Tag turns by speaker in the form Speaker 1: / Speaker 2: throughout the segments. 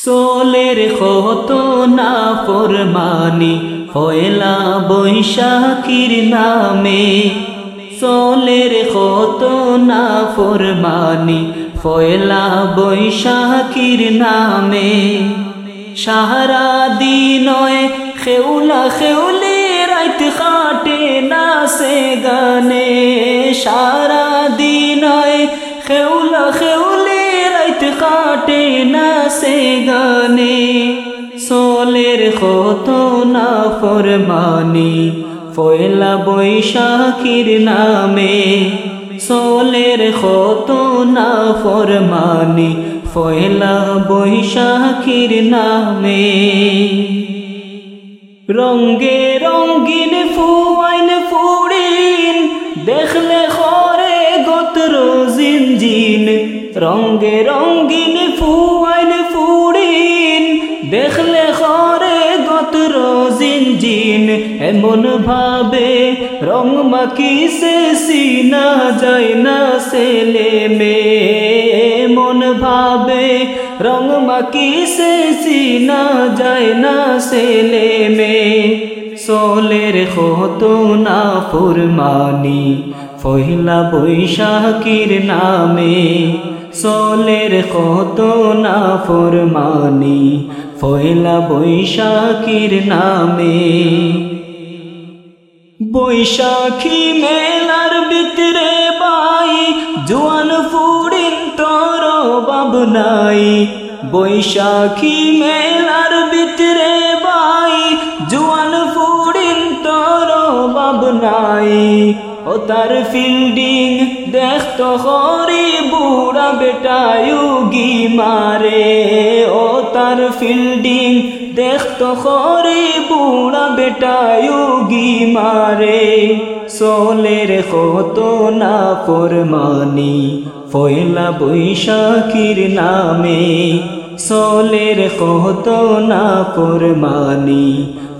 Speaker 1: সোলের কত না ফরমানি ফয়লা বৈশাখীর নামে। সোলের কত না ফরমানি ফয়লা বৈশাখীর নামে। সাহারা দিনয় খেউলা খেউলি গানে সোলের কত না ফরমানি ফয়লা বৈশাখীর নামে সোলের কত না ফরমানি ফয়লা বৈশাখীর নামে। রঙ্গে রঙ্গিন ফুয়াইন ফুড়িন, দেখলে খরে গোত্র জিনজিন রঙ্গে রঙ্গিন ফুয়াইন জিনজিন এমন ভাবে রং মাকিসে সিনা যায় না সেলে মে এমন ভাবে রং মাকিসে সিনা যায় না সেলে মে সোলের কত না ফুরমানি ফহিলা বৈশাখীর নামে। সোলের কত না ফুরমানি ফয়লা বৈশাখীর নামে। বৈশাখী মেলার ভিতরে বাই, জোয়ান ফুড়িন তোর বাবনাই বৈশাখী মেলার ভিতরে বাই, জোয়ান ফুড়িন তোর বাবনাই ও তার ফিল্ডিং দেখ তো হরি বুড়া বেটায়ুগি মারে, ও তার ফিল্ডিং দেখ তো হরি বুড়া বেটায়ুগি মারে। সোলের কত না ফরমানি, ফয়লা বৈশাখীর নামে। সোলের কত না ফরমানি,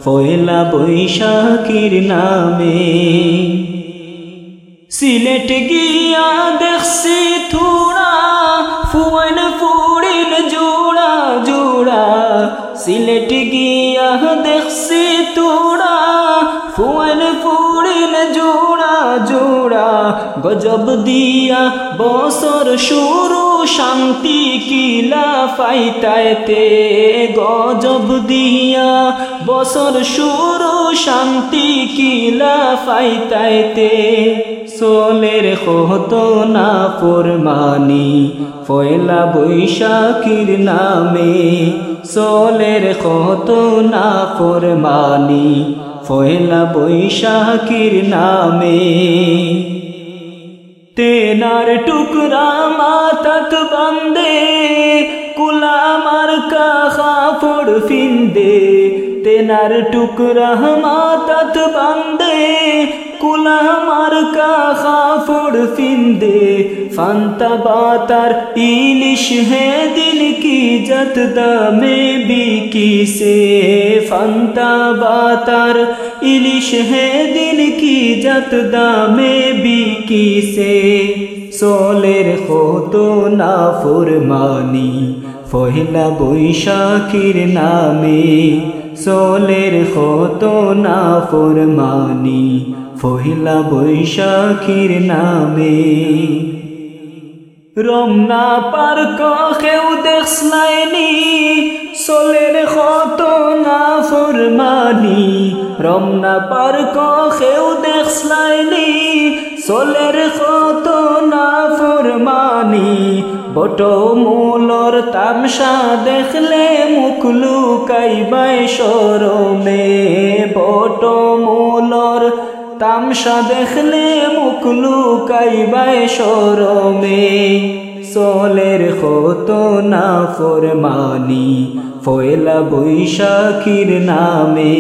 Speaker 1: ফয়লা বৈশাখীর নামে। সিলেট গিয়া দেখছি থুড়া ফুয়ান ফুড়িন জোড়া জোড়া সিলেট গিয়া দেখছি তোড়া ফুয়ান ফুড়িন জোড়া জোড়া গজব দিয়া বসর শুরু শান্তি কিলা ফাইতাইতে গজব দিয়া বসর শুরু শান্তি কিলা ফাইতাইতে সোলের কত না ফরমানি ফয়লা বৈশাখীর নামে সোলের কত না ফরমানি ফয়লা বৈশাখীর নামে। তেনার টুকরা মাতাত বান্দে, কুলামার কাহা ফোড় ফিন্দে, তেনার টুকরা মাতাত বান্দে কুলামার কাহা ফোড় ফিন্দে। ফান্তা বাতার ইলিশ হে দিল কি জত দামে বিকি সে। ফান্তা বাতার ইলিশ হে দিল কি জত দামে বিকি সে। সোলের কত না ফুরমানি ফহিলা বৈশাখীর নামে। সোলের কত না ফুরমানি ফহিলা বৈশাখীর নামে। রমনা পার কেউ দেখলাইনি সোলের কত না ফুরমানি রমনা পার কেউ দেখলাইনি সোলের কত না ফুরমানি বট মূলর তামসা দেখলে মুখলু কাইবাই সরমে। বট মূলর তামসা দেখলে মুখলু কাইবাই সরমে। সোলের কত না ফরমানি, ফয়লা বৈশাখীর নামে।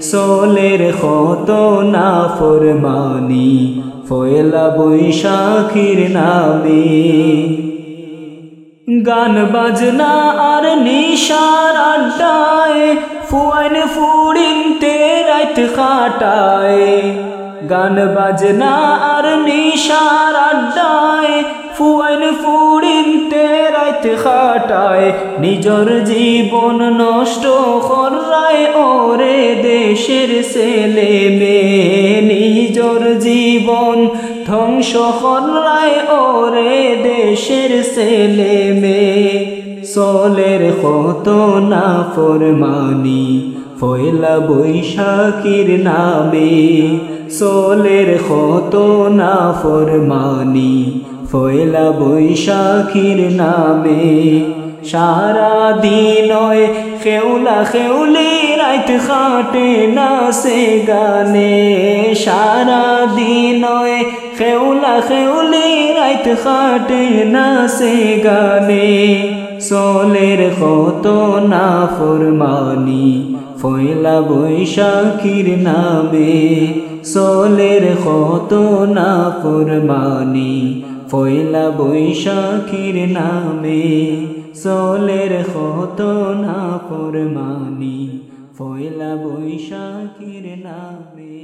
Speaker 1: সোলের কত না ফরমানি, ফয়লা বৈশাখীর নামে। গান বাজনা আর নিশার আড্ডায়, ফুয়াইন ফুড়িন তে রাত খাটায়। গান বাজনা আর নিশার আড্ডায়, ফুয়াইন ফুড়িন তেরাইত খাটায়। নিজর জীবন নষ্ট করায় ওরে দেশের ছেলে মেয়ে, নিজর জীবন ধ্বংস করায় ওরে দেশের ছেলে মেয়ে। সলের কত না ফরমানি, ফয়লা বৈশাখীর নামে। সোলের কত না ফরমানি, ফয়লা বৈশাখীর নামে। সারা দিনয় খেউলা খেউলি রাইত খাটে না সে গানে। সারা দিনয় খেউলা খেউলি রাইত খাটে না সে গানে। সোলের কত না ফরমানি, ফয়লা বৈশাখীর নামে। সোলের কত না ফরমানি, ফয়লা বৈশাখীর নামে। সোলের কত না ফরমানি, ফয়লা বৈশাখীর নামে।